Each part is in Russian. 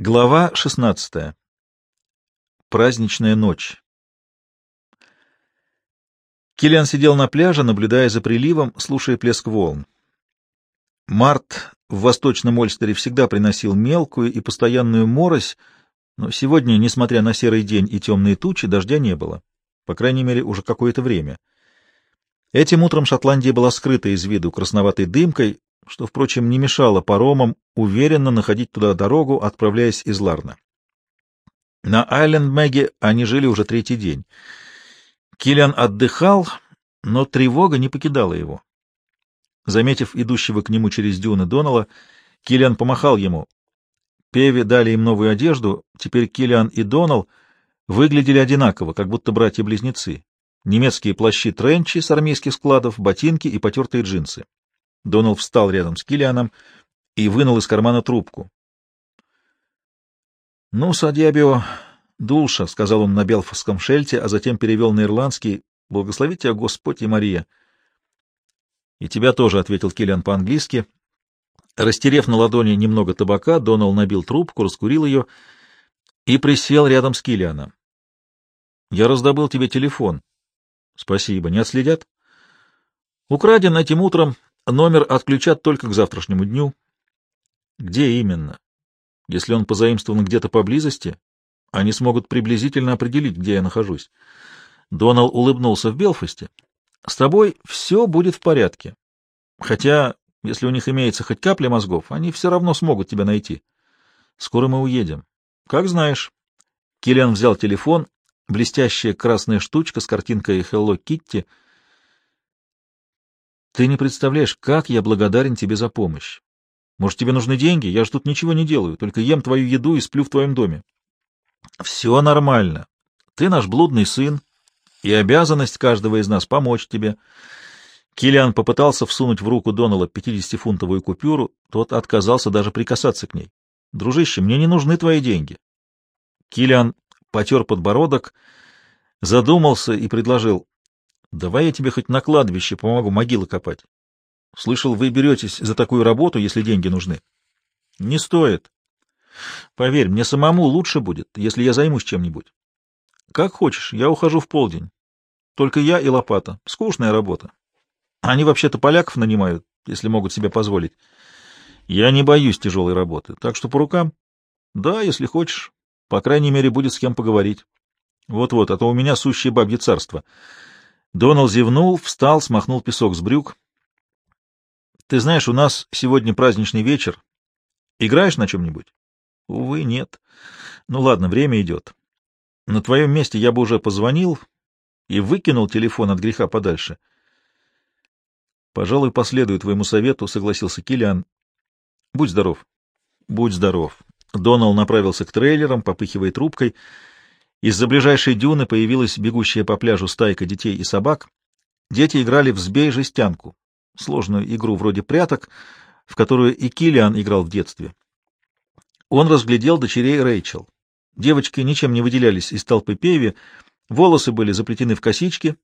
Глава 16. Праздничная ночь. Киллиан сидел на пляже, наблюдая за приливом, слушая плеск волн. Март в Восточном Ольстере всегда приносил мелкую и постоянную морось, но сегодня, несмотря на серый день и темные тучи, дождя не было, по крайней мере, уже какое-то время. Этим утром Шотландия была скрыта из виду красноватой дымкой, что, впрочем, не мешало паромам уверенно находить туда дорогу, отправляясь из Ларна. На Айленд-Мэгге они жили уже третий день. Киллиан отдыхал, но тревога не покидала его. Заметив идущего к нему через дюны Донала, Киллиан помахал ему. Певи дали им новую одежду, теперь Киллиан и Донал выглядели одинаково, как будто братья-близнецы. Немецкие плащи тренчи с армейских складов, ботинки и потертые джинсы. Донал встал рядом с Киллианом и вынул из кармана трубку. — Ну, Садьябио, Дулша, — сказал он на белфасском шельте, а затем перевел на ирландский. — Благослови тебя Господь и Мария. — И тебя тоже, — ответил Киллиан по-английски. Растерев на ладони немного табака, Донал набил трубку, раскурил ее и присел рядом с Киллианом. — Я раздобыл тебе телефон. — Спасибо. Не отследят? — Украден этим утром Номер отключат только к завтрашнему дню. Где именно? Если он позаимствован где-то поблизости, они смогут приблизительно определить, где я нахожусь. Донал улыбнулся в Белфасте. С тобой все будет в порядке. Хотя, если у них имеется хоть капля мозгов, они все равно смогут тебя найти. Скоро мы уедем. Как знаешь. Киллиан взял телефон, блестящая красная штучка с картинкой Hello Kitty — ты не представляешь, как я благодарен тебе за помощь. Может, тебе нужны деньги? Я же тут ничего не делаю, только ем твою еду и сплю в твоем доме. Все нормально. Ты наш блудный сын, и обязанность каждого из нас помочь тебе. Килиан попытался всунуть в руку Донала 50-фунтовую купюру, тот отказался даже прикасаться к ней. Дружище, мне не нужны твои деньги. Килиан потер подбородок, задумался и предложил. Давай я тебе хоть на кладбище помогу могилы копать. Слышал, вы беретесь за такую работу, если деньги нужны. Не стоит. Поверь, мне самому лучше будет, если я займусь чем-нибудь. Как хочешь, я ухожу в полдень. Только я и лопата. Скучная работа. Они вообще-то поляков нанимают, если могут себе позволить. Я не боюсь тяжелой работы, так что по рукам. Да, если хочешь. По крайней мере, будет с кем поговорить. Вот-вот, а то у меня сущее бабье царство. Донал зевнул, встал, смахнул песок с брюк. — Ты знаешь, у нас сегодня праздничный вечер. Играешь на чем-нибудь? — Увы, нет. Ну ладно, время идет. На твоем месте я бы уже позвонил и выкинул телефон от греха подальше. — Пожалуй, последую твоему совету, — согласился Килиан. — Будь здоров. — Будь здоров. Донал направился к трейлерам, попыхивая трубкой — из-за ближайшей дюны появилась бегущая по пляжу стайка детей и собак. Дети играли в «Сбей-жестянку», сложную игру вроде пряток, в которую и Килиан играл в детстве. Он разглядел дочерей Рэйчел. Девочки ничем не выделялись из толпы певи, волосы были заплетены в косички,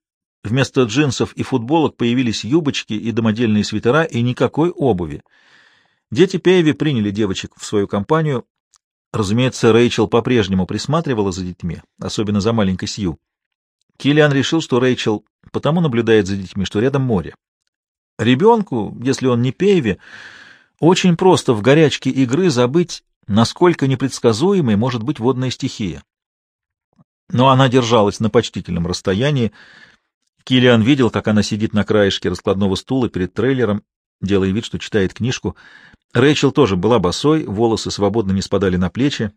вместо джинсов и футболок появились юбочки и домодельные свитера, и никакой обуви. Дети Певи приняли девочек в свою компанию, Разумеется, Рэйчел по-прежнему присматривала за детьми, особенно за маленькой Сью. Киллиан решил, что Рэйчел потому наблюдает за детьми, что рядом море. Ребенку, если он не Пейви, очень просто в горячке игры забыть, насколько непредсказуемой может быть водная стихия. Но она держалась на почтительном расстоянии. Киллиан видел, как она сидит на краешке раскладного стула перед трейлером, делая вид, что читает книжку. Рэйчел тоже была босой, волосы свободно не спадали на плечи.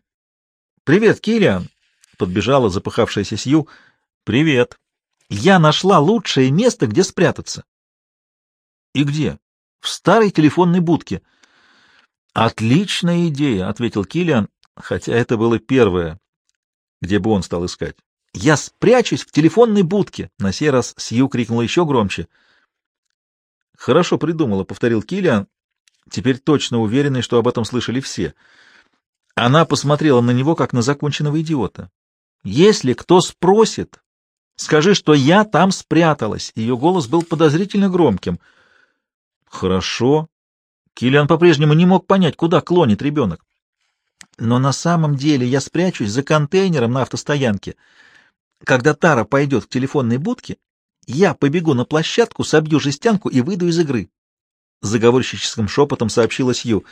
«Привет, Киллиан!» — подбежала запыхавшаяся Сью. «Привет!» «Я нашла лучшее место, где спрятаться». «И где?» «В старой телефонной будке». «Отличная идея», — ответил Киллиан, хотя это было первое, где бы он стал искать. «Я спрячусь в телефонной будке!» На сей раз Сью крикнула еще громче. «Хорошо придумала», — повторил Киллиан, теперь точно уверенный, что об этом слышали все. Она посмотрела на него, как на законченного идиота. «Если кто спросит, скажи, что я там спряталась». Ее голос был подозрительно громким. «Хорошо». Киллиан по-прежнему не мог понять, куда клонит ребенок. Но на самом деле я спрячусь за контейнером на автостоянке. Когда Тара пойдет к телефонной будке, я побегу на площадку, собью жестянку и выйду из игры. Заговорщическим шепотом сообщила Сью.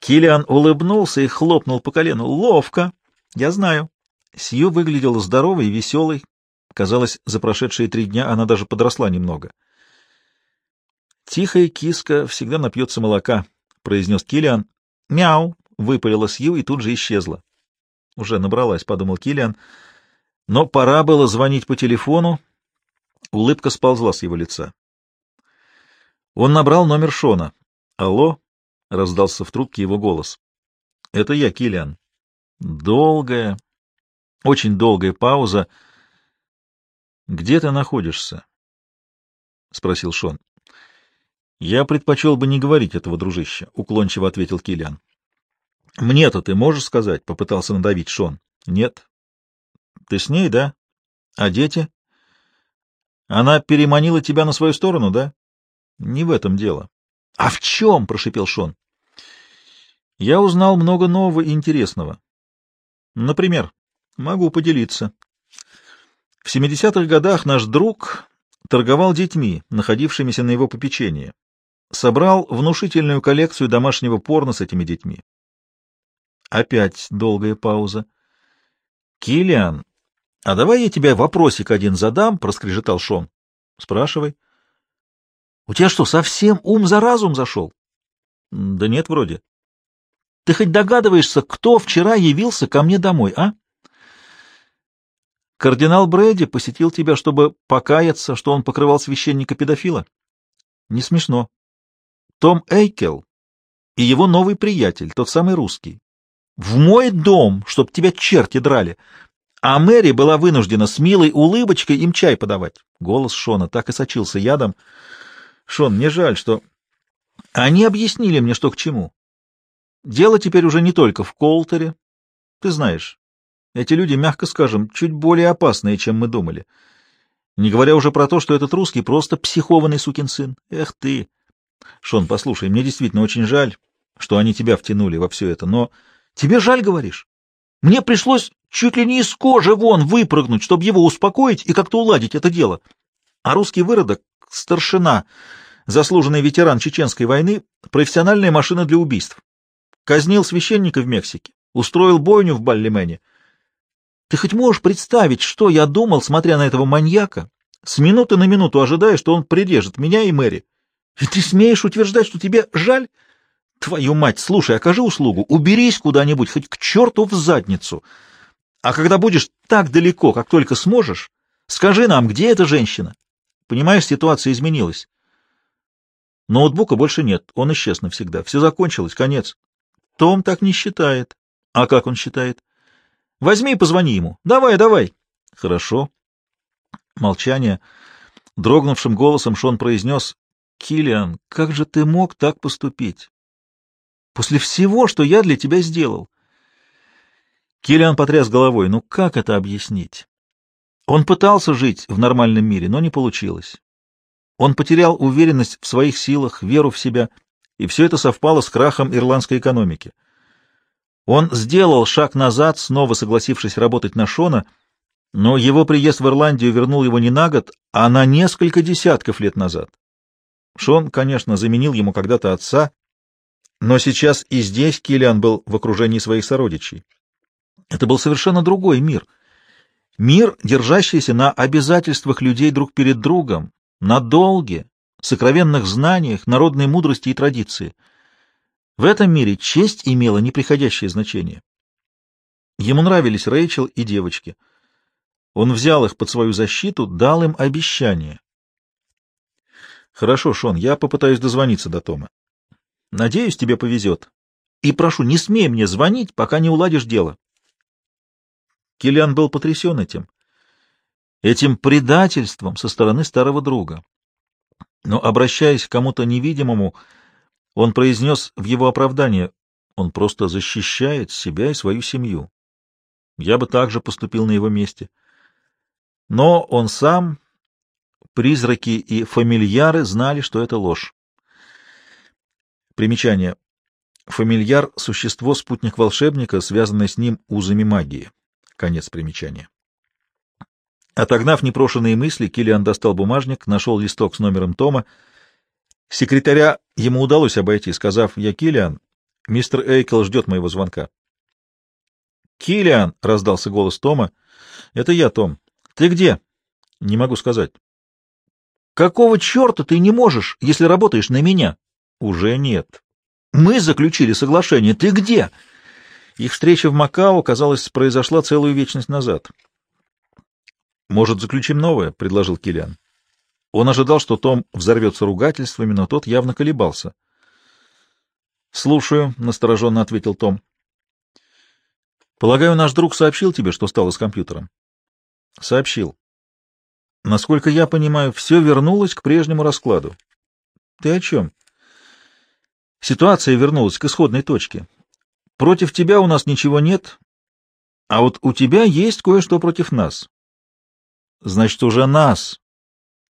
Килиан улыбнулся и хлопнул по колену. Ловко. Я знаю. Сью выглядела здоровой и веселой. Казалось, за прошедшие три дня она даже подросла немного. Тихая киска всегда напьется молока, произнес Килиан. Мяу, выпалила Сью и тут же исчезла. Уже набралась, подумал Килиан. Но пора было звонить по телефону. Улыбка сползла с его лица. Он набрал номер Шона. «Алло?» — раздался в трубке его голос. «Это я, Килиан. Долгая, очень долгая пауза. «Где ты находишься?» — спросил Шон. «Я предпочел бы не говорить этого, дружище», — уклончиво ответил Килиан. «Мне-то ты можешь сказать?» — попытался надавить Шон. «Нет». «Ты с ней, да? А дети?» «Она переманила тебя на свою сторону, да?» Не в этом дело. — А в чем? — прошипел Шон. — Я узнал много нового и интересного. Например, могу поделиться. В 70-х годах наш друг торговал детьми, находившимися на его попечении. Собрал внушительную коллекцию домашнего порно с этими детьми. Опять долгая пауза. — Киллиан, а давай я тебе вопросик один задам, — проскрежетал Шон. — Спрашивай. У тебя что, совсем ум за разум зашел? Да нет, вроде. Ты хоть догадываешься, кто вчера явился ко мне домой, а? Кардинал Брэди посетил тебя, чтобы покаяться, что он покрывал священника-педофила? Не смешно. Том Эйкел и его новый приятель, тот самый русский. В мой дом, чтоб тебя черти драли. А Мэри была вынуждена с милой улыбочкой им чай подавать. Голос Шона так и сочился ядом. Шон, мне жаль, что... Они объяснили мне, что к чему. Дело теперь уже не только в Колтере. Ты знаешь, эти люди, мягко скажем, чуть более опасные, чем мы думали. Не говоря уже про то, что этот русский просто психованный сукин сын. Эх ты! Шон, послушай, мне действительно очень жаль, что они тебя втянули во все это, но... Тебе жаль, говоришь? Мне пришлось чуть ли не из кожи вон выпрыгнуть, чтобы его успокоить и как-то уладить это дело. А русский выродок старшина, заслуженный ветеран Чеченской войны, профессиональная машина для убийств. Казнил священника в Мексике, устроил бойню в Баллимене. Ты хоть можешь представить, что я думал, смотря на этого маньяка, с минуты на минуту ожидая, что он прирежет меня и Мэри? И ты смеешь утверждать, что тебе жаль? Твою мать, слушай, окажи услугу, уберись куда-нибудь, хоть к черту в задницу. А когда будешь так далеко, как только сможешь, скажи нам, где эта женщина? Понимаешь, ситуация изменилась. Ноутбука больше нет, он исчез навсегда. Все закончилось, конец. Том так не считает. А как он считает? Возьми и позвони ему. Давай, давай. Хорошо. Молчание. Дрогнувшим голосом Шон произнес. Килиан, как же ты мог так поступить? После всего, что я для тебя сделал. Килиан потряс головой. Ну как это объяснить? Он пытался жить в нормальном мире, но не получилось. Он потерял уверенность в своих силах, веру в себя, и все это совпало с крахом ирландской экономики. Он сделал шаг назад, снова согласившись работать на Шона, но его приезд в Ирландию вернул его не на год, а на несколько десятков лет назад. Шон, конечно, заменил ему когда-то отца, но сейчас и здесь Киллиан был в окружении своих сородичей. Это был совершенно другой мир — Мир, держащийся на обязательствах людей друг перед другом, на долге, сокровенных знаниях, народной мудрости и традиции. В этом мире честь имела неприходящее значение. Ему нравились Рэйчел и девочки. Он взял их под свою защиту, дал им обещание. Хорошо, Шон, я попытаюсь дозвониться до Тома. Надеюсь, тебе повезет. И прошу, не смей мне звонить, пока не уладишь дело. Киллиан был потрясен этим, этим предательством со стороны старого друга. Но, обращаясь к кому-то невидимому, он произнес в его оправдание, он просто защищает себя и свою семью. Я бы также поступил на его месте. Но он сам, призраки и фамильяры знали, что это ложь. Примечание. Фамильяр — существо, спутник волшебника, связанное с ним узами магии. Конец примечания. Отогнав непрошенные мысли, Килиан достал бумажник, нашел листок с номером Тома. Секретаря ему удалось обойти, сказав «Я Килиан, мистер Эйкел ждет моего звонка». «Килиан!» — раздался голос Тома. «Это я, Том. Ты где?» «Не могу сказать». «Какого черта ты не можешь, если работаешь на меня?» «Уже нет». «Мы заключили соглашение. Ты где?» Их встреча в Макао, казалось, произошла целую вечность назад. «Может, заключим новое?» — предложил Килиан. Он ожидал, что Том взорвется ругательствами, но тот явно колебался. «Слушаю», — настороженно ответил Том. «Полагаю, наш друг сообщил тебе, что стало с компьютером?» «Сообщил. Насколько я понимаю, все вернулось к прежнему раскладу». «Ты о чем?» «Ситуация вернулась к исходной точке. Против тебя у нас ничего нет, а вот у тебя есть кое-что против нас. Значит, уже нас.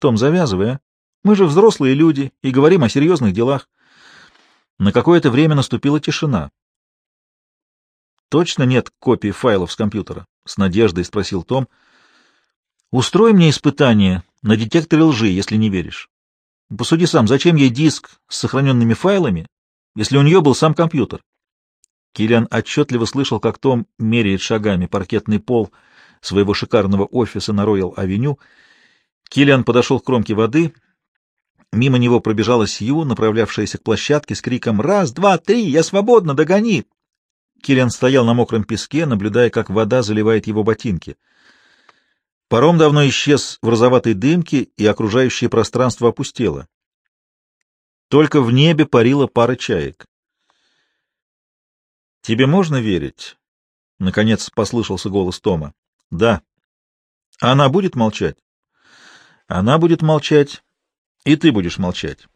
Том, завязывай, а? Мы же взрослые люди и говорим о серьезных делах. На какое-то время наступила тишина. Точно нет копий файлов с компьютера? С надеждой спросил Том. Устрой мне испытание на детекторе лжи, если не веришь. Посуди сам, зачем ей диск с сохраненными файлами, если у нее был сам компьютер? Киллиан отчетливо слышал, как Том меряет шагами паркетный пол своего шикарного офиса на Роял-авеню. Киллиан подошел к кромке воды. Мимо него пробежала Сью, направлявшаяся к площадке с криком «Раз, два, три! Я свободна! Догони!» Киллиан стоял на мокром песке, наблюдая, как вода заливает его ботинки. Паром давно исчез в розоватой дымке, и окружающее пространство опустело. Только в небе парила пара чаек. «Тебе можно верить?» — наконец послышался голос Тома. «Да». «Она будет молчать?» «Она будет молчать, и ты будешь молчать.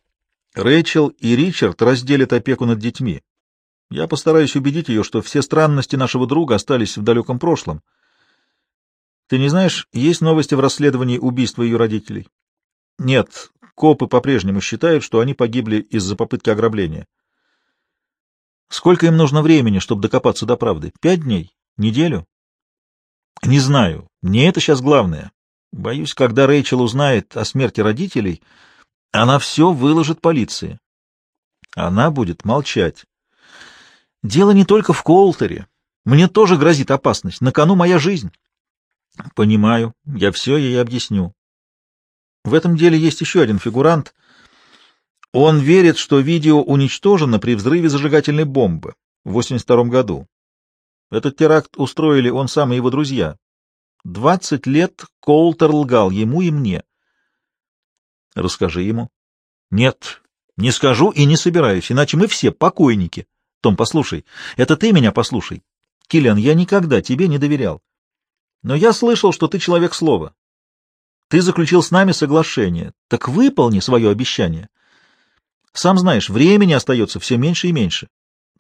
Рэйчел и Ричард разделят опеку над детьми. Я постараюсь убедить ее, что все странности нашего друга остались в далеком прошлом. Ты не знаешь, есть новости в расследовании убийства ее родителей? Нет, копы по-прежнему считают, что они погибли из-за попытки ограбления. Сколько им нужно времени, чтобы докопаться до правды? Пять дней? Неделю? Не знаю. Не это сейчас главное. Боюсь, когда Рэйчел узнает о смерти родителей, она все выложит полиции. Она будет молчать. Дело не только в Колтере. Мне тоже грозит опасность. На кону моя жизнь. Понимаю. Я все ей объясню. В этом деле есть еще один фигурант — он верит, что видео уничтожено при взрыве зажигательной бомбы в 82 году. Этот теракт устроили он сам и его друзья. Двадцать лет Колтер лгал ему и мне. Расскажи ему. Нет, не скажу и не собираюсь, иначе мы все покойники. Том, послушай, это ты меня послушай. Киллиан, я никогда тебе не доверял. Но я слышал, что ты человек слова. Ты заключил с нами соглашение. Так выполни свое обещание. Сам знаешь, времени остается все меньше и меньше.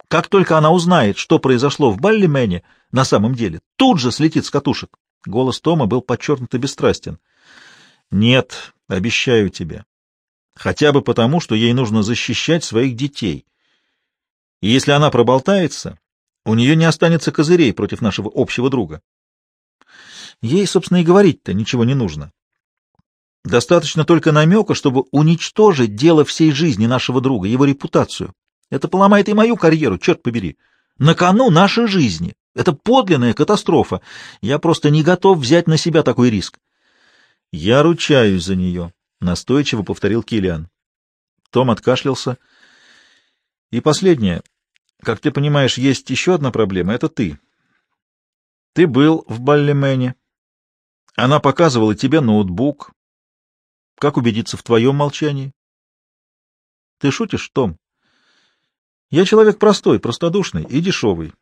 Как только она узнает, что произошло в Баллимене на самом деле, тут же слетит с катушек. Голос Тома был подчеркнуто бесстрастен. «Нет, обещаю тебе. Хотя бы потому, что ей нужно защищать своих детей. И если она проболтается, у нее не останется козырей против нашего общего друга. Ей, собственно, и говорить-то ничего не нужно. Достаточно только намека, чтобы уничтожить дело всей жизни нашего друга, его репутацию. Это поломает и мою карьеру, черт побери. На кону нашей жизни. Это подлинная катастрофа. Я просто не готов взять на себя такой риск. Я ручаюсь за нее, — настойчиво повторил Килиан. Том откашлялся. И последнее. Как ты понимаешь, есть еще одна проблема — это ты. Ты был в Баллимене. Она показывала тебе ноутбук, как убедиться в твоем молчании? Ты шутишь, Том? Я человек простой, простодушный и дешевый.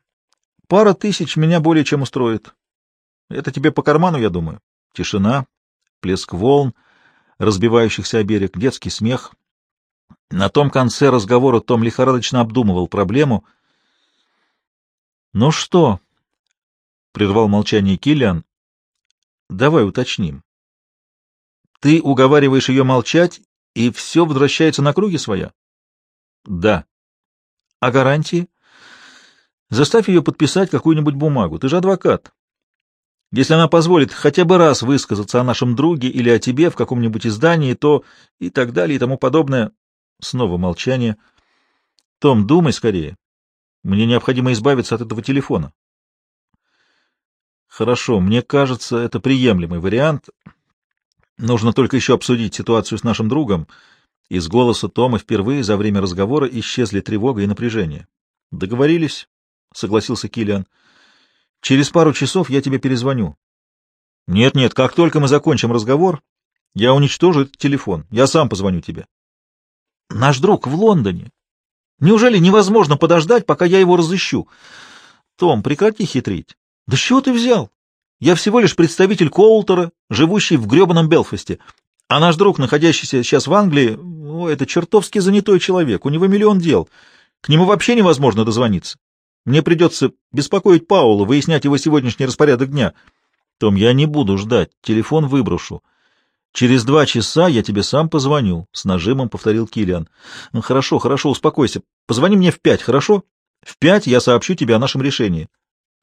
Пара тысяч меня более чем устроит. Это тебе по карману, я думаю. Тишина, плеск волн, разбивающихся о берег, детский смех. На том конце разговора Том лихорадочно обдумывал проблему. — Ну что? — прервал молчание Киллиан. — Давай уточним. Ты уговариваешь ее молчать, и все возвращается на круги своя? Да. А гарантии? Заставь ее подписать какую-нибудь бумагу. Ты же адвокат. Если она позволит хотя бы раз высказаться о нашем друге или о тебе в каком-нибудь издании, то и так далее и тому подобное. Снова молчание. Том, думай скорее. Мне необходимо избавиться от этого телефона. Хорошо, мне кажется, это приемлемый вариант. Нужно только еще обсудить ситуацию с нашим другом. Из голоса Тома впервые за время разговора исчезли тревога и напряжение. Договорились, согласился Килиан. Через пару часов я тебе перезвоню. Нет, нет, как только мы закончим разговор, я уничтожу этот телефон. Я сам позвоню тебе. Наш друг в Лондоне. Неужели невозможно подождать, пока я его разыщу? Том, прекрати хитрить. Да чего ты взял? Я всего лишь представитель Коултера, живущий в гребаном Белфасте. А наш друг, находящийся сейчас в Англии, ну, это чертовски занятой человек, у него миллион дел. К нему вообще невозможно дозвониться. Мне придется беспокоить Паула, выяснять его сегодняшний распорядок дня. Том, я не буду ждать, телефон выброшу. Через два часа я тебе сам позвоню, — с нажимом повторил Килиан. Ну, хорошо, хорошо, успокойся. Позвони мне в пять, хорошо? В пять я сообщу тебе о нашем решении.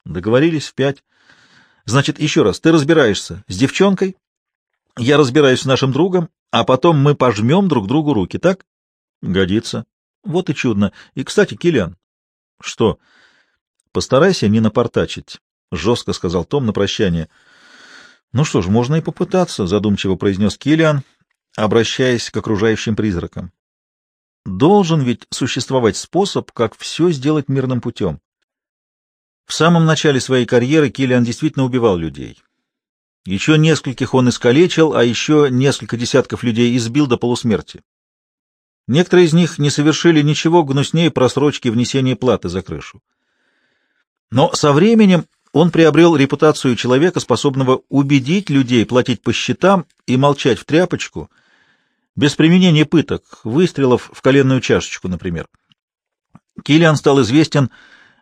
Договорились в пять. Значит, еще раз, ты разбираешься с девчонкой, я разбираюсь с нашим другом, а потом мы пожмем друг другу руки, так? Годится. Вот и чудно. И, кстати, Килиан. Что? Постарайся не напортачить, — жестко сказал Том на прощание. Ну что ж, можно и попытаться, — задумчиво произнес Килиан, обращаясь к окружающим призракам. Должен ведь существовать способ, как все сделать мирным путем. В самом начале своей карьеры Киллиан действительно убивал людей. Еще нескольких он искалечил, а еще несколько десятков людей избил до полусмерти. Некоторые из них не совершили ничего гнуснее просрочки внесения платы за крышу. Но со временем он приобрел репутацию человека, способного убедить людей платить по счетам и молчать в тряпочку, без применения пыток, выстрелов в коленную чашечку, например. Киллиан стал известен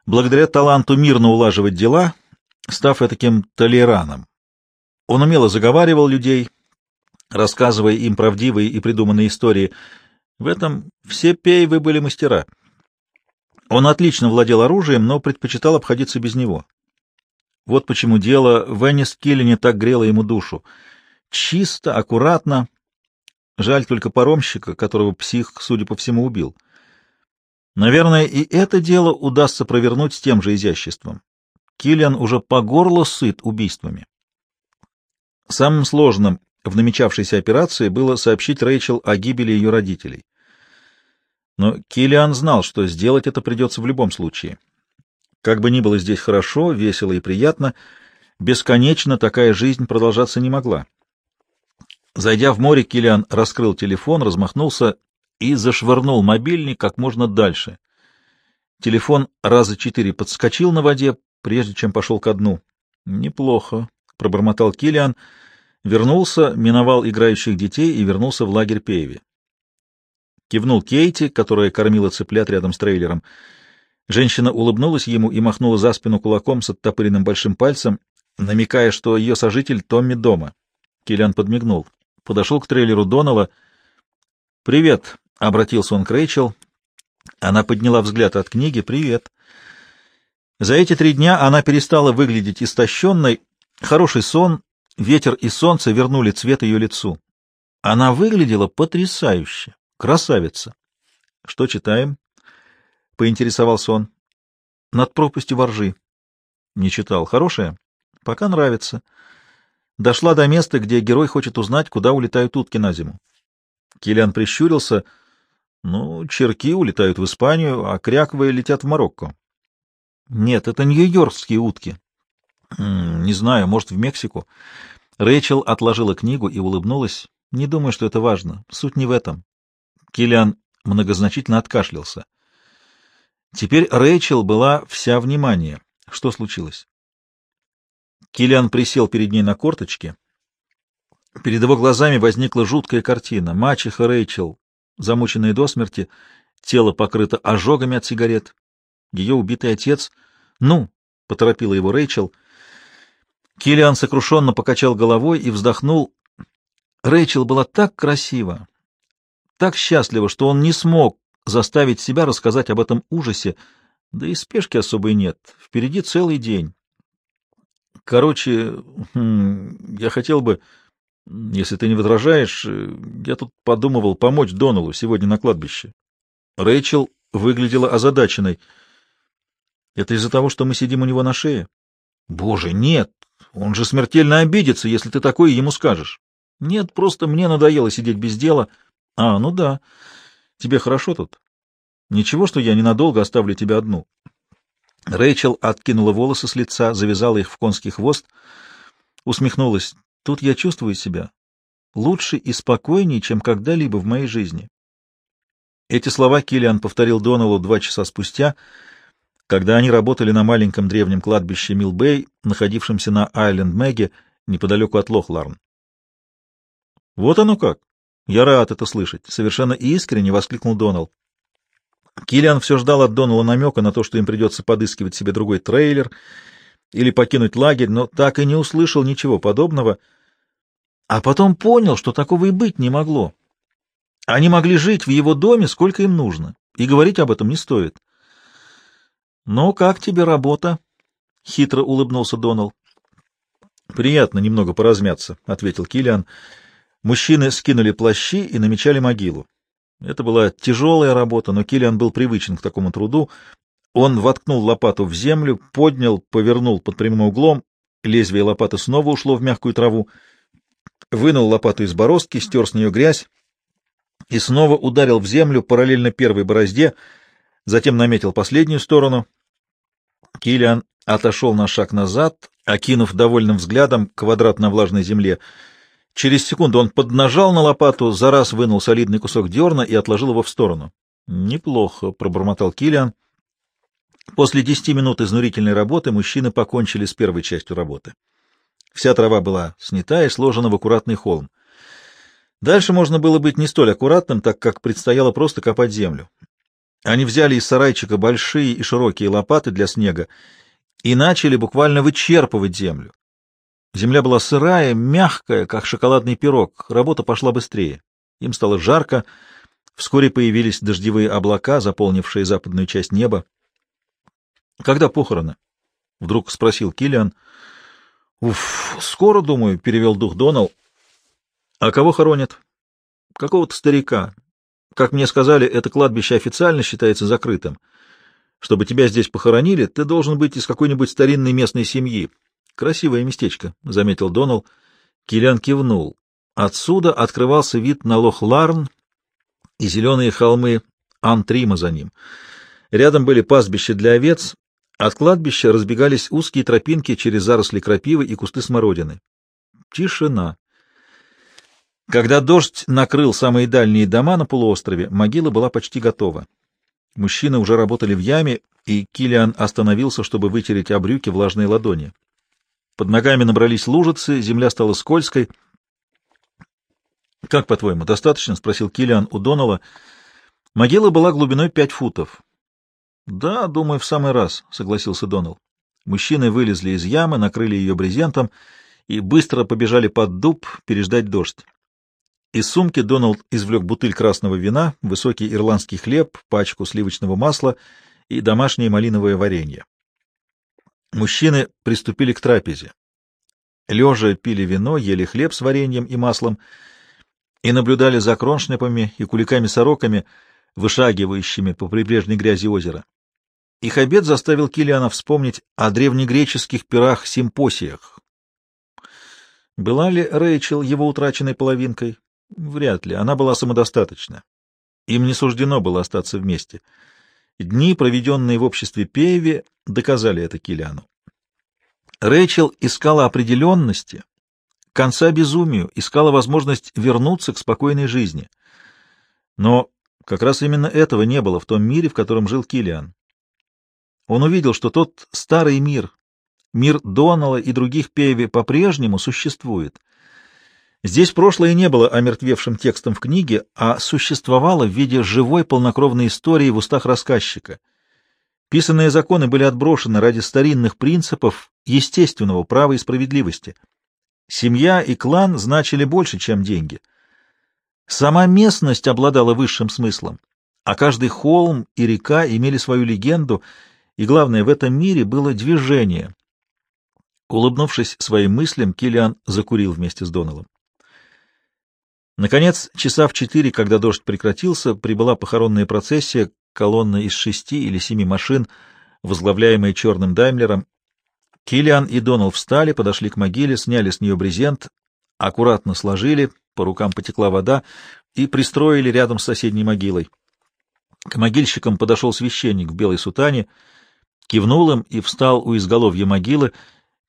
благодаря таланту мирно улаживать дела, став таким толераном. Он умело заговаривал людей, рассказывая им правдивые и придуманные истории. В этом все пейвы были мастера. Он отлично владел оружием, но предпочитал обходиться без него. Вот почему дело в Эннис Киллине так грело ему душу. Чисто, аккуратно. Жаль только паромщика, которого псих, судя по всему, убил. Наверное, и это дело удастся провернуть с тем же изяществом. Киллиан уже по горло сыт убийствами. Самым сложным в намечавшейся операции было сообщить Рэйчел о гибели ее родителей. Но Киллиан знал, что сделать это придется в любом случае. Как бы ни было здесь хорошо, весело и приятно, бесконечно такая жизнь продолжаться не могла. Зайдя в море, Киллиан раскрыл телефон, размахнулся и зашвырнул мобильник как можно дальше. Телефон раза четыре подскочил на воде, прежде чем пошел ко дну. «Неплохо», — пробормотал Килиан, вернулся, миновал играющих детей и вернулся в лагерь Пееви. Кивнул Кейти, которая кормила цыплят рядом с трейлером. Женщина улыбнулась ему и махнула за спину кулаком с оттопыренным большим пальцем, намекая, что ее сожитель Томми дома. Киллиан подмигнул. Подошел к трейлеру Донала. «Привет», — обратился он к Рэйчел. Она подняла взгляд от книги. «Привет». За эти три дня она перестала выглядеть истощенной. Хороший сон, ветер и солнце вернули цвет ее лицу. Она выглядела потрясающе. Красавица. «Что читаем?» — поинтересовался он. «Над пропастью воржи». «Не читал. Хорошая?» «Пока нравится». Дошла до места, где герой хочет узнать, куда улетают утки на зиму. Киллиан прищурился. Ну, черки улетают в Испанию, а кряковые летят в Марокко. Нет, это нью-йоркские утки. Не знаю, может, в Мексику. Рэйчел отложила книгу и улыбнулась. Не думаю, что это важно. Суть не в этом. Киллиан многозначительно откашлялся. Теперь Рэйчел была вся внимание. Что случилось? Киллиан присел перед ней на корточки. Перед его глазами возникла жуткая картина. Мачеха Рэйчел, замученная до смерти, тело покрыто ожогами от сигарет. Ее убитый отец... «Ну!» — поторопила его Рэйчел. Киллиан сокрушенно покачал головой и вздохнул. Рэйчел была так красива, так счастлива, что он не смог заставить себя рассказать об этом ужасе, да и спешки особой нет. Впереди целый день. Короче, хм, я хотел бы, если ты не возражаешь, я тут подумывал помочь Доналу сегодня на кладбище. Рэйчел выглядела озадаченной. Это из-за того, что мы сидим у него на шее? Боже, нет! Он же смертельно обидится, если ты такое ему скажешь. Нет, просто мне надоело сидеть без дела. А, ну да. Тебе хорошо тут? Ничего, что я ненадолго оставлю тебя одну. Рэйчел откинула волосы с лица, завязала их в конский хвост, усмехнулась. Тут я чувствую себя лучше и спокойнее, чем когда-либо в моей жизни. Эти слова Киллиан повторил Доналу два часа спустя, когда они работали на маленьком древнем кладбище Милбей, находившемся на Айленд-Мэгге, неподалеку от Лохларн. Вот оно как. Я рад это слышать, совершенно искренне воскликнул Донал. Киллиан все ждал от Донала намека на то, что им придется подыскивать себе другой трейлер или покинуть лагерь, но так и не услышал ничего подобного, а потом понял, что такого и быть не могло. Они могли жить в его доме сколько им нужно, и говорить об этом не стоит. «Ну, как тебе работа?» — хитро улыбнулся Донал. «Приятно немного поразмяться», — ответил Киллиан. Мужчины скинули плащи и намечали могилу. Это была тяжелая работа, но Киллиан был привычен к такому труду. Он воткнул лопату в землю, поднял, повернул под прямым углом, лезвие лопаты снова ушло в мягкую траву, вынул лопату из бороздки, стер с нее грязь и снова ударил в землю параллельно первой борозде, затем наметил последнюю сторону. Киллиан отошел на шаг назад, окинув довольным взглядом квадрат на влажной земле — Через секунду он поднажал на лопату, за раз вынул солидный кусок дерна и отложил его в сторону. «Неплохо», — пробормотал Килиан. После десяти минут изнурительной работы мужчины покончили с первой частью работы. Вся трава была снята и сложена в аккуратный холм. Дальше можно было быть не столь аккуратным, так как предстояло просто копать землю. Они взяли из сарайчика большие и широкие лопаты для снега и начали буквально вычерпывать землю. Земля была сырая, мягкая, как шоколадный пирог. Работа пошла быстрее. Им стало жарко. Вскоре появились дождевые облака, заполнившие западную часть неба. «Когда похороны?» — вдруг спросил Киллиан. «Уф, скоро, думаю», — перевел дух Донал. «А кого хоронят?» «Какого-то старика. Как мне сказали, это кладбище официально считается закрытым. Чтобы тебя здесь похоронили, ты должен быть из какой-нибудь старинной местной семьи, Красивое местечко, — заметил Донал. Киллиан кивнул. Отсюда открывался вид на лох Ларн и зеленые холмы Антрима за ним. Рядом были пастбища для овец, от кладбища разбегались узкие тропинки через заросли крапивы и кусты смородины. Тишина. Когда дождь накрыл самые дальние дома на полуострове, могила была почти готова. Мужчины уже работали в яме, и Килиан остановился, чтобы вытереть об брюки влажные ладони. Под ногами набрались лужицы, земля стала скользкой. — Как, по-твоему, достаточно? — спросил Килиан у Донала. Могила была глубиной пять футов. — Да, думаю, в самый раз, — согласился Донал. Мужчины вылезли из ямы, накрыли ее брезентом и быстро побежали под дуб переждать дождь. Из сумки Доналд извлек бутыль красного вина, высокий ирландский хлеб, пачку сливочного масла и домашнее малиновое варенье. Мужчины приступили к трапезе. Лежа пили вино, ели хлеб с вареньем и маслом и наблюдали за кроншнепами и куликами-сороками, вышагивающими по прибрежной грязи озера. Их обед заставил Килиана вспомнить о древнегреческих пирах-симпосиях. Была ли Рэйчел его утраченной половинкой? Вряд ли. Она была самодостаточна. Им не суждено было остаться вместе — Дни, проведенные в обществе Пееви, доказали это Килиану. Рэйчел искала определенности, конца безумию, искала возможность вернуться к спокойной жизни. Но как раз именно этого не было в том мире, в котором жил Килиан. Он увидел, что тот старый мир, мир Донала и других Пееви по-прежнему существует. Здесь прошлое не было омертвевшим текстом в книге, а существовало в виде живой полнокровной истории в устах рассказчика. Писанные законы были отброшены ради старинных принципов естественного права и справедливости. Семья и клан значили больше, чем деньги. Сама местность обладала высшим смыслом. а каждый холм и река имели свою легенду, и, главное, в этом мире было движение. Улыбнувшись своим мыслям, Килиан закурил вместе с Доналом. Наконец, часа в четыре, когда дождь прекратился, прибыла похоронная процессия, колонна из шести или семи машин, возглавляемая черным Даймлером. Килиан и Донал встали, подошли к могиле, сняли с нее брезент, аккуратно сложили, по рукам потекла вода, и пристроили рядом с соседней могилой. К могильщикам подошел священник в белой сутане, кивнул им и встал у изголовья могилы,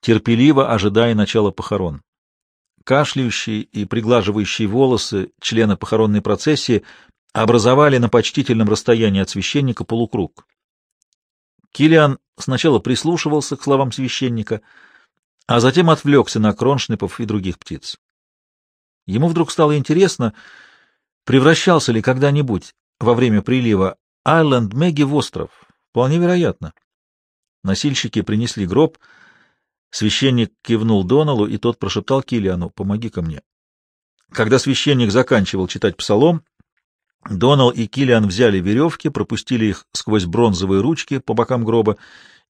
терпеливо ожидая начала похорон. Кашляющие и приглаживающие волосы члены похоронной процессии образовали на почтительном расстоянии от священника полукруг. Килиан сначала прислушивался к словам священника, а затем отвлекся на кроншнипов и других птиц. Ему вдруг стало интересно, превращался ли когда-нибудь во время прилива Айленд Мэгги в остров. Вполне вероятно. Носильщики принесли гроб. Священник кивнул Доналу, и тот прошептал Килиану, помоги ко мне». Когда священник заканчивал читать псалом, Донал и Килиан взяли веревки, пропустили их сквозь бронзовые ручки по бокам гроба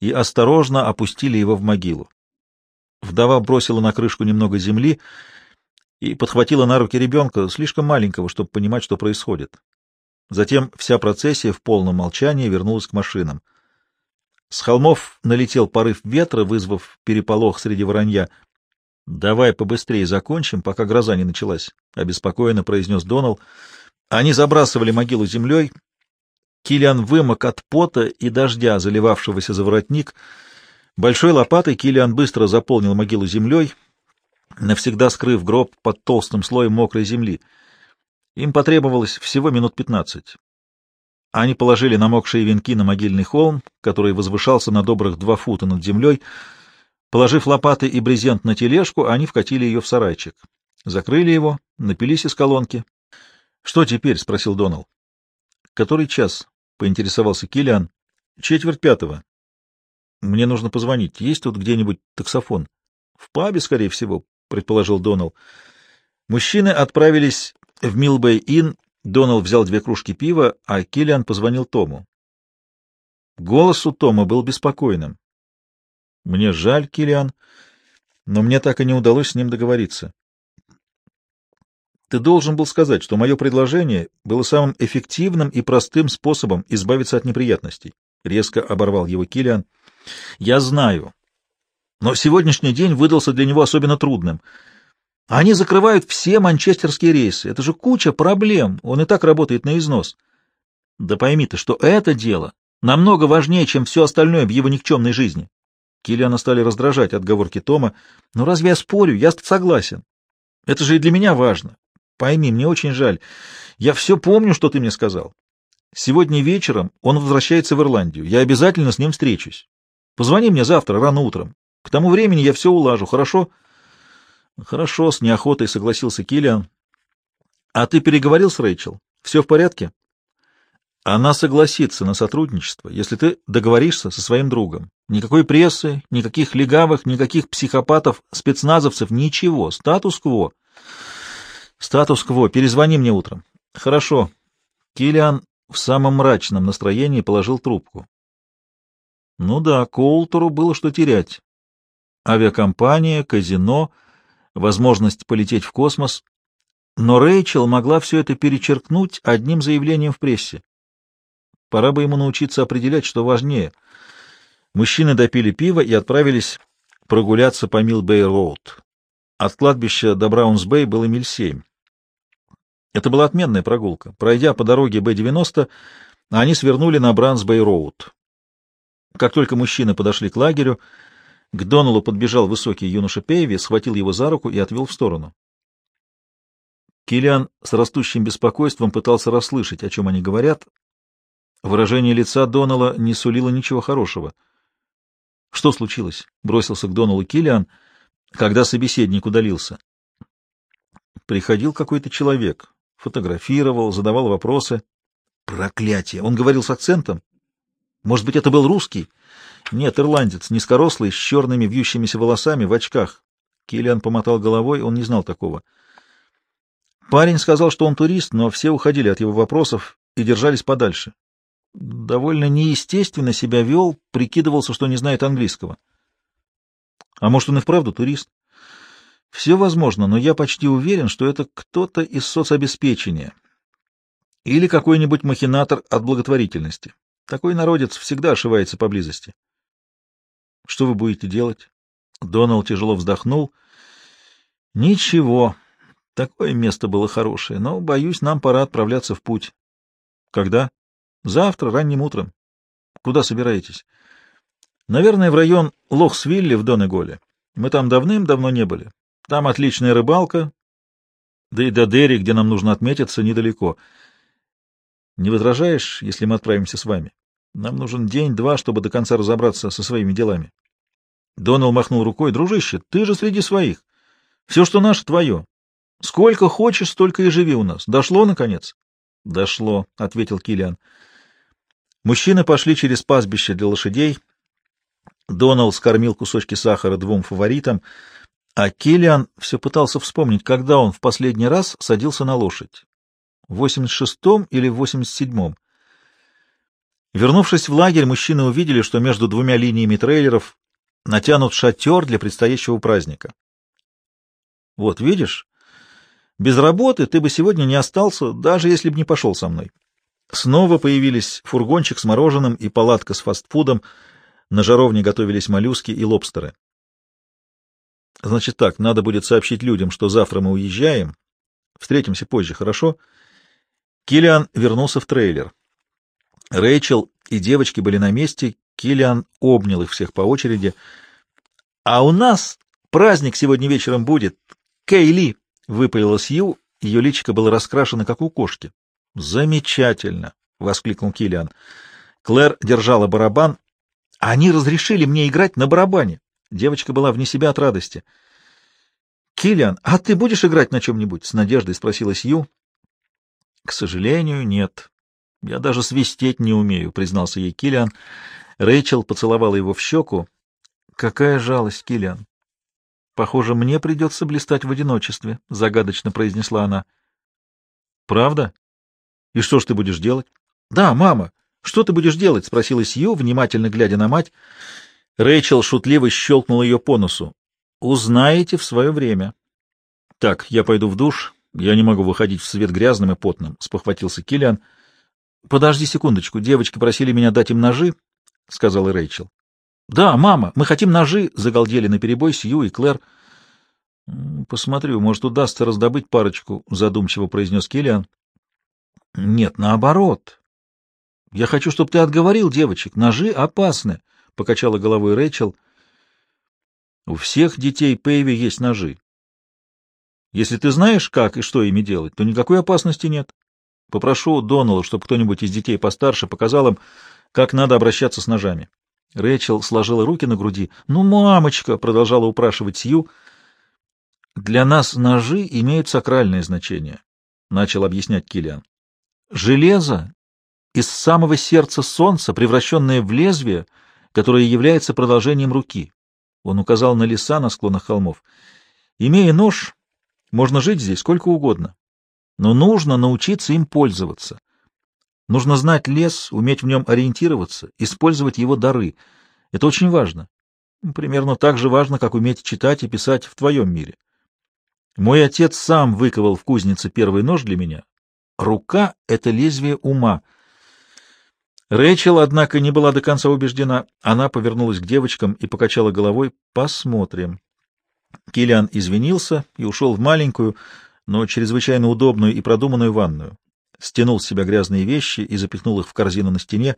и осторожно опустили его в могилу. Вдова бросила на крышку немного земли и подхватила на руки ребенка, слишком маленького, чтобы понимать, что происходит. Затем вся процессия в полном молчании вернулась к машинам. С холмов налетел порыв ветра, вызвав переполох среди воронья. — Давай побыстрее закончим, пока гроза не началась, — обеспокоенно произнес Донал. Они забрасывали могилу землей. Килиан вымок от пота и дождя, заливавшегося за воротник. Большой лопатой Килиан быстро заполнил могилу землей, навсегда скрыв гроб под толстым слоем мокрой земли — им потребовалось всего минут пятнадцать. Они положили намокшие венки на могильный холм, который возвышался на добрых два фута над землей. Положив лопаты и брезент на тележку, они вкатили ее в сарайчик. Закрыли его, напились из колонки. — Что теперь? — спросил Донал. — Который час? — поинтересовался Киллиан. — Четверть пятого. — Мне нужно позвонить. Есть тут где-нибудь таксофон? — В пабе, скорее всего, — предположил Донал. Мужчины отправились в Милбэй-Инн Донал взял две кружки пива, а Киллиан позвонил Тому. Голос у Тома был беспокойным. «Мне жаль, Киллиан, но мне так и не удалось с ним договориться. Ты должен был сказать, что мое предложение было самым эффективным и простым способом избавиться от неприятностей. Резко оборвал его Киллиан. Я знаю. Но сегодняшний день выдался для него особенно трудным — они закрывают все манчестерские рейсы. Это же куча проблем. Он и так работает на износ. Да пойми ты, что это дело намного важнее, чем все остальное в его никчемной жизни. Киллиана стали раздражать отговорки Тома. «Ну разве я спорю? Я согласен. Это же и для меня важно. Пойми, мне очень жаль. Я все помню, что ты мне сказал. Сегодня вечером он возвращается в Ирландию. Я обязательно с ним встречусь. Позвони мне завтра, рано утром. К тому времени я все улажу, хорошо?» Хорошо, с неохотой согласился Киллиан. А ты переговорил с Рэйчел? Все в порядке? Она согласится на сотрудничество, если ты договоришься со своим другом. Никакой прессы, никаких легавых, никаких психопатов, спецназовцев, ничего. Статус-кво. Статус-кво. Перезвони мне утром. Хорошо. Киллиан в самом мрачном настроении положил трубку. Ну да, Коултеру было что терять. Авиакомпания, казино — возможность полететь в космос, но Рэйчел могла все это перечеркнуть одним заявлением в прессе. Пора бы ему научиться определять, что важнее. Мужчины допили пиво и отправились прогуляться по Милбэй-Роуд. От кладбища до Браунс-Бэй было миль семь. Это была отменная прогулка. Пройдя по дороге Б-90, они свернули на Браунс-Бэй-Роуд. Как только мужчины подошли к лагерю, к Доналу подбежал высокий юноша Пейви, схватил его за руку и отвел в сторону. Килиан с растущим беспокойством пытался расслышать, о чем они говорят. Выражение лица Донала не сулило ничего хорошего. — Что случилось? — бросился к Доналу Килиан, когда собеседник удалился. Приходил какой-то человек, фотографировал, задавал вопросы. Проклятие! Он говорил с акцентом. Может быть, это был русский? Нет, ирландец, низкорослый, с черными вьющимися волосами, в очках. Киллиан помотал головой, он не знал такого. Парень сказал, что он турист, но все уходили от его вопросов, и держались подальше. Довольно неестественно себя вел, прикидывался, что не знает английского. А может, он и вправду турист? Все возможно, но я почти уверен, что это кто-то из соцобеспечения или какой-нибудь махинатор от благотворительности. Такой народец всегда ошивается поблизости. Что вы будете делать? Донал тяжело вздохнул. Ничего. Такое место было хорошее, но, боюсь, нам пора отправляться в путь. Когда? Завтра, ранним утром. Куда собираетесь? Наверное, в район Лохсвилли в Донеголе. Мы там давным-давно не были. Там отличная рыбалка, да и до Дерри, где нам нужно отметиться, недалеко. Не возражаешь, если мы отправимся с вами? Нам нужен день-два, чтобы до конца разобраться со своими делами. Донал махнул рукой. Дружище, ты же среди своих. Все, что наше, твое. Сколько хочешь, столько и живи у нас. Дошло, наконец? Дошло, — ответил Килиан. Мужчины пошли через пастбище для лошадей. Донал скормил кусочки сахара двум фаворитам — а Киллиан все пытался вспомнить, когда он в последний раз садился на лошадь. В 86-м или в 87-м. Вернувшись в лагерь, мужчины увидели, что между двумя линиями трейлеров натянут шатер для предстоящего праздника. Вот, видишь, без работы ты бы сегодня не остался, даже если бы не пошел со мной. Снова появились фургончик с мороженым и палатка с фастфудом. На жаровне готовились моллюски и лобстеры. Значит так, надо будет сообщить людям, что завтра мы уезжаем. Встретимся позже, хорошо? Килиан вернулся в трейлер. Рэйчел и девочки были на месте. Килиан обнял их всех по очереди. А у нас праздник сегодня вечером будет. Кейли, выпалила Сью, ее личико было раскрашено, как у кошки. Замечательно, воскликнул Килиан. Клэр держала барабан. Они разрешили мне играть на барабане. Девочка была вне себя от радости. «Киллиан, а ты будешь играть на чем-нибудь?» — с надеждой спросила Сью. «К сожалению, нет. Я даже свистеть не умею», — признался ей Киллиан. Рэйчел поцеловала его в щеку. «Какая жалость, Киллиан!» «Похоже, мне придется блистать в одиночестве», — загадочно произнесла она. «Правда? И что ж ты будешь делать?» «Да, мама, что ты будешь делать?» — спросила Сью, внимательно глядя на мать. Рэйчел шутливо щелкнул ее по носу. «Узнаете в свое время». «Так, я пойду в душ. Я не могу выходить в свет грязным и потным», — спохватился Киллиан. «Подожди секундочку. Девочки просили меня дать им ножи», — сказала Рэйчел. «Да, мама, мы хотим ножи», — загалдели наперебой Сью и Клэр. «Посмотрю, может, удастся раздобыть парочку», — задумчиво произнес Киллиан. «Нет, наоборот. Я хочу, чтобы ты отговорил девочек. Ножи опасны». — покачала головой Рэйчел. — У всех детей Пейви есть ножи. Если ты знаешь, как и что ими делать, то никакой опасности нет. Попрошу Донала, чтобы кто-нибудь из детей постарше показал им, как надо обращаться с ножами. Рэйчел сложила руки на груди. — Ну, мамочка! — продолжала упрашивать Сью. — Для нас ножи имеют сакральное значение, — начал объяснять Киллиан. — Железо из самого сердца солнца, превращенное в лезвие — которое является продолжением руки. Он указал на леса на склонах холмов. Имея нож, можно жить здесь сколько угодно, но нужно научиться им пользоваться. Нужно знать лес, уметь в нем ориентироваться, использовать его дары. Это очень важно. Примерно так же важно, как уметь читать и писать в твоем мире. Мой отец сам выковал в кузнице первый нож для меня. Рука — это лезвие ума — Рэйчел, однако, не была до конца убеждена. Она повернулась к девочкам и покачала головой. «Посмотрим». Киллиан извинился и ушел в маленькую, но чрезвычайно удобную и продуманную ванную. Стянул с себя грязные вещи и запихнул их в корзину на стене,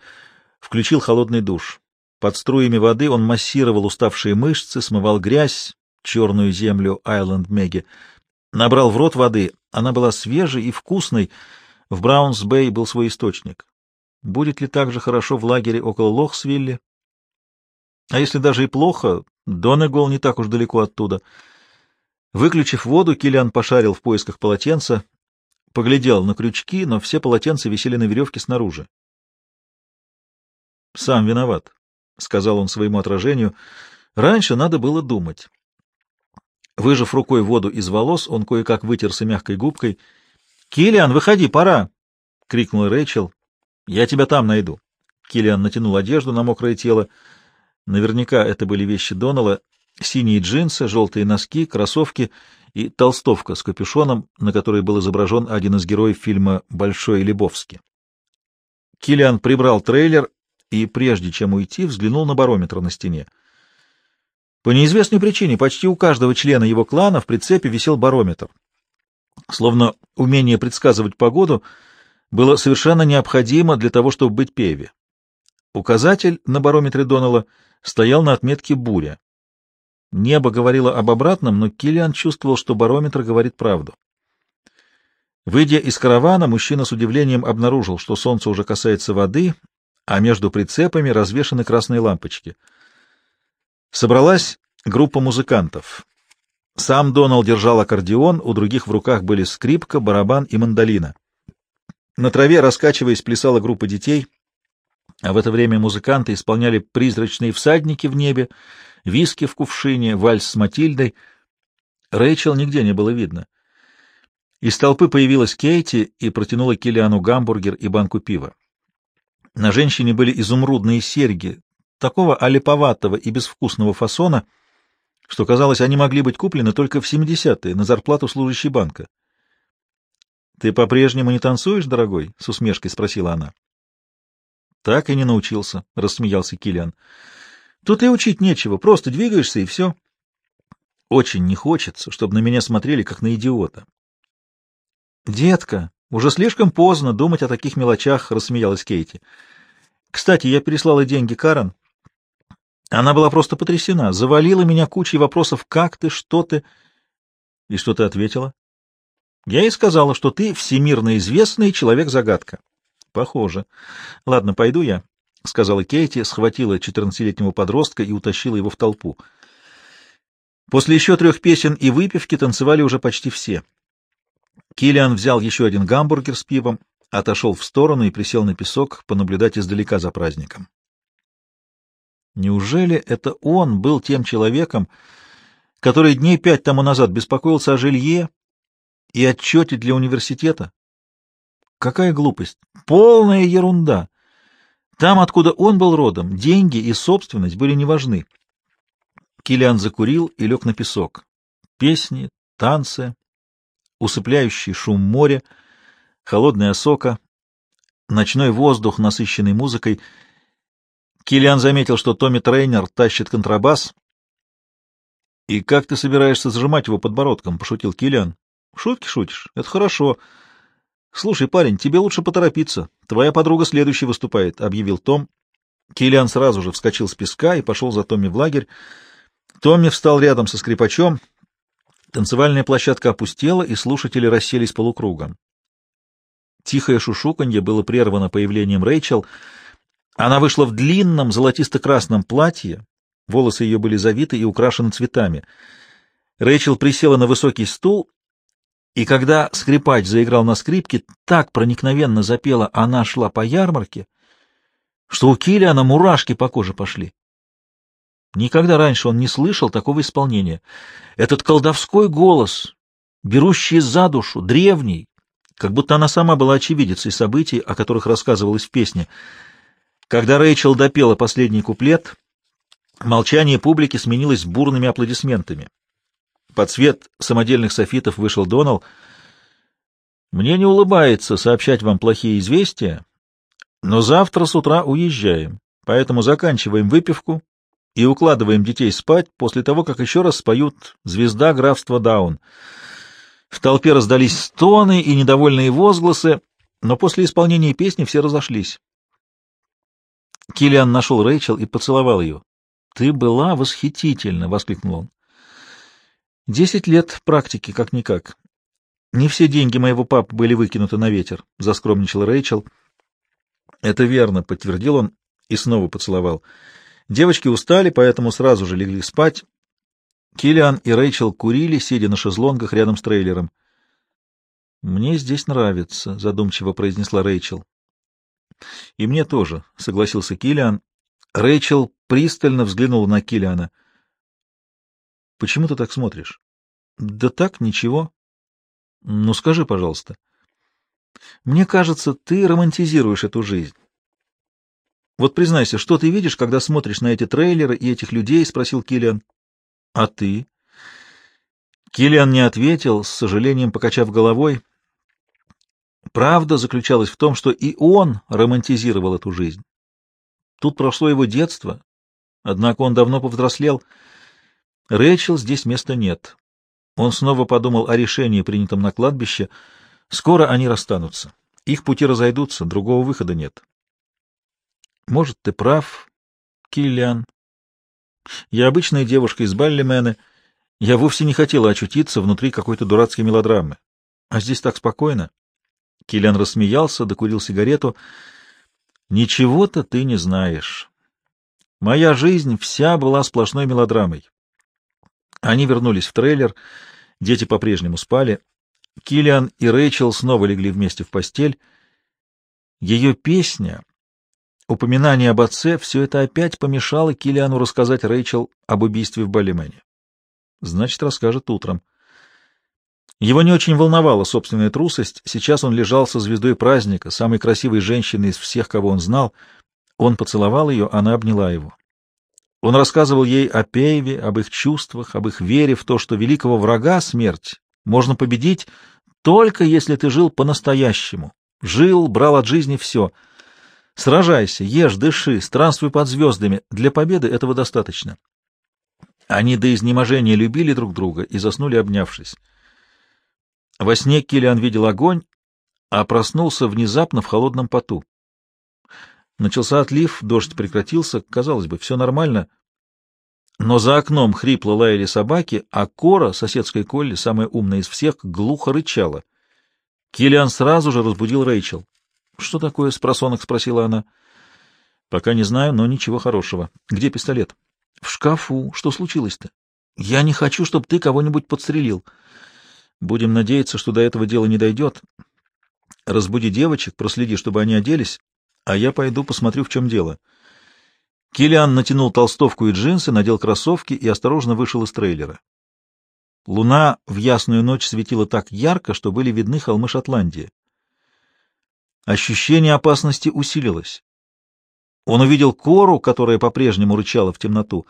включил холодный душ. Под струями воды он массировал уставшие мышцы, смывал грязь, черную землю Айленд-Меги. Набрал в рот воды, она была свежей и вкусной. В Браунс-Бэй был свой источник. Будет ли так же хорошо в лагере около Лохсвилля? А если даже и плохо, Донегол не так уж далеко оттуда. Выключив воду, Килиан пошарил в поисках полотенца, поглядел на крючки, но все полотенца висели на веревке снаружи. «Сам виноват», — сказал он своему отражению. «Раньше надо было думать». Выжав рукой воду из волос, он кое-как вытерся мягкой губкой. «Киллиан, выходи, пора!» — крикнула Рэйчел. «Я тебя там найду». Киллиан натянул одежду на мокрое тело. Наверняка это были вещи Донала. Синие джинсы, желтые носки, кроссовки и толстовка с капюшоном, на которой был изображен один из героев фильма «Большой Лебовски». Киллиан прибрал трейлер и, прежде чем уйти, взглянул на барометр на стене. По неизвестной причине почти у каждого члена его клана в прицепе висел барометр. Словно умение предсказывать погоду было совершенно необходимо для того, чтобы быть певе. Указатель на барометре Донала стоял на отметке «буря». Небо говорило об обратном, но Киллиан чувствовал, что барометр говорит правду. Выйдя из каравана, мужчина с удивлением обнаружил, что солнце уже касается воды, а между прицепами развешаны красные лампочки. Собралась группа музыкантов. Сам Донал держал аккордеон, у других в руках были скрипка, барабан и мандолина. На траве, раскачиваясь, плясала группа детей, а в это время музыканты исполняли призрачные всадники в небе, виски в кувшине, вальс с Матильдой. Рэйчел нигде не было видно. Из толпы появилась Кейти и протянула Киллиану гамбургер и банку пива. На женщине были изумрудные серьги, такого олиповатого и безвкусного фасона, что, казалось, они могли быть куплены только в 70-е на зарплату служащей банка. — Ты по-прежнему не танцуешь, дорогой? — с усмешкой спросила она. — Так и не научился, — рассмеялся Киллиан. — Тут и учить нечего, просто двигаешься, и все. Очень не хочется, чтобы на меня смотрели, как на идиота. — Детка, уже слишком поздно думать о таких мелочах, — рассмеялась Кейти. — Кстати, я переслала деньги Карен. Она была просто потрясена, завалила меня кучей вопросов «как ты?», «что ты?». И что ты ответила? Я ей сказала, что ты всемирно известный человек-загадка. Похоже. Ладно, пойду я, — сказала Кейти, схватила четырнадцатилетнего подростка и утащила его в толпу. После еще трех песен и выпивки танцевали уже почти все. Киллиан взял еще один гамбургер с пивом, отошел в сторону и присел на песок понаблюдать издалека за праздником. Неужели это он был тем человеком, который дней пять тому назад беспокоился о жилье и отчете для университета? Какая глупость! Полная ерунда! Там, откуда он был родом, деньги и собственность были не важны. Килиан закурил и лег на песок. Песни, танцы, усыпляющий шум моря, холодная сока, ночной воздух, насыщенный музыкой. Килиан заметил, что Томми Трейнер тащит контрабас. — И как ты собираешься зажимать его подбородком? — пошутил Килиан. Шутки шутишь? Это хорошо. — Слушай, парень, тебе лучше поторопиться. Твоя подруга следующей выступает, — объявил Том. Килиан сразу же вскочил с песка и пошел за Томми в лагерь. Томми встал рядом со скрипачом. Танцевальная площадка опустела, и слушатели расселись полукругом. Тихое шушуканье было прервано появлением Рэйчел. Она вышла в длинном золотисто-красном платье, волосы ее были завиты и украшены цветами. Рэйчел присела на высокий стул, и когда скрипач заиграл на скрипке, так проникновенно запела «Она шла по ярмарке», что у Киллиана мурашки по коже пошли. Никогда раньше он не слышал такого исполнения. Этот колдовской голос, берущий за душу, древний, как будто она сама была очевидицей событий, о которых рассказывалось в песне. Когда Рэйчел допела последний куплет, молчание публики сменилось бурными аплодисментами. Под свет самодельных софитов вышел Донал. «Мне не улыбается сообщать вам плохие известия, но завтра с утра уезжаем, поэтому заканчиваем выпивку и укладываем детей спать после того, как еще раз споют «Звезда графства Даун». В толпе раздались стоны и недовольные возгласы, но после исполнения песни все разошлись. Киллиан нашел Рэйчел и поцеловал ее. «Ты была восхитительна!» — воскликнул он. «Десять лет практики, как-никак. Не все деньги моего папы были выкинуты на ветер», — заскромничал Рэйчел. «Это верно», — подтвердил он и снова поцеловал. Девочки устали, поэтому сразу же легли спать. Киллиан и Рэйчел курили, сидя на шезлонгах рядом с трейлером. «Мне здесь нравится», — задумчиво произнесла Рэйчел. «И мне тоже», — согласился Киллиан. Рэйчел пристально взглянула на Киллиана. «Почему ты так смотришь?» «Да так, ничего». «Ну, скажи, пожалуйста». Мне кажется, ты романтизируешь эту жизнь. Вот признайся, что ты видишь, когда смотришь на эти трейлеры и этих людей? — спросил Киллиан. — А ты? Киллиан не ответил, с сожалением покачав головой. Правда заключалась в том, что и он романтизировал эту жизнь. Тут прошло его детство, однако он давно повзрослел. Рэйчел здесь места нет. Он снова подумал о решении, принятом на кладбище. Скоро они расстанутся. Их пути разойдутся, другого выхода нет. Может, ты прав, Киллиан. Я обычная девушка из Баллимены. Я вовсе не хотела очутиться внутри какой-то дурацкой мелодрамы. А здесь так спокойно. Киллиан рассмеялся, докурил сигарету. Ничего-то ты не знаешь. Моя жизнь вся была сплошной мелодрамой. Они вернулись в трейлер, дети по-прежнему спали. Киллиан и Рэйчел снова легли вместе в постель. Ее песня, упоминание об отце, все это опять помешало Киллиану рассказать Рэйчел об убийстве в Балимене. Значит, расскажет утром. Его не очень волновала собственная трусость. Сейчас он лежал со звездой праздника, самой красивой женщиной из всех, кого он знал. Он поцеловал ее, она обняла его. Он рассказывал ей о Пейве, об их чувствах, об их вере в то, что великого врага, смерть, можно победить только если ты жил по-настоящему. Жил, брал от жизни все. Сражайся, ешь, дыши, странствуй под звездами. Для победы этого достаточно. Они до изнеможения любили друг друга и заснули, обнявшись. Во сне Килиан видел огонь, а проснулся внезапно в холодном поту. Начался отлив, дождь прекратился, казалось бы, все нормально. Но за окном хрипло лаяли собаки, а Кора, соседская Колли, самая умная из всех, глухо рычала. Килиан сразу же разбудил Рэйчел. — Что такое? — спросонок спросила она. — Пока не знаю, но ничего хорошего. Где пистолет? — В шкафу. Что случилось-то? — Я не хочу, чтобы ты кого-нибудь подстрелил. Будем надеяться, что до этого дела не дойдет. Разбуди девочек, проследи, чтобы они оделись, а я пойду посмотрю, в чем дело. Килиан натянул толстовку и джинсы, надел кроссовки и осторожно вышел из трейлера. Луна в ясную ночь светила так ярко, что были видны холмы Шотландии. Ощущение опасности усилилось. Он увидел кору, которая по-прежнему рычала в темноту.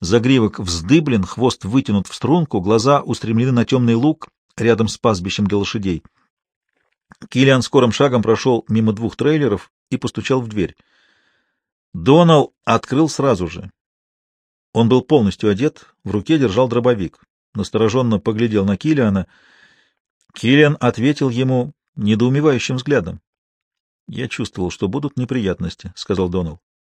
Загривок вздыблен, хвост вытянут в струнку, глаза устремлены на темный луг рядом с пастбищем для лошадей. Килиан скорым шагом прошел мимо двух трейлеров и постучал в дверь. Донал открыл сразу же. Он был полностью одет, в руке держал дробовик. Настороженно поглядел на Килиана. Килиан ответил ему недоумевающим взглядом. — Я чувствовал, что будут неприятности, — сказал Донал.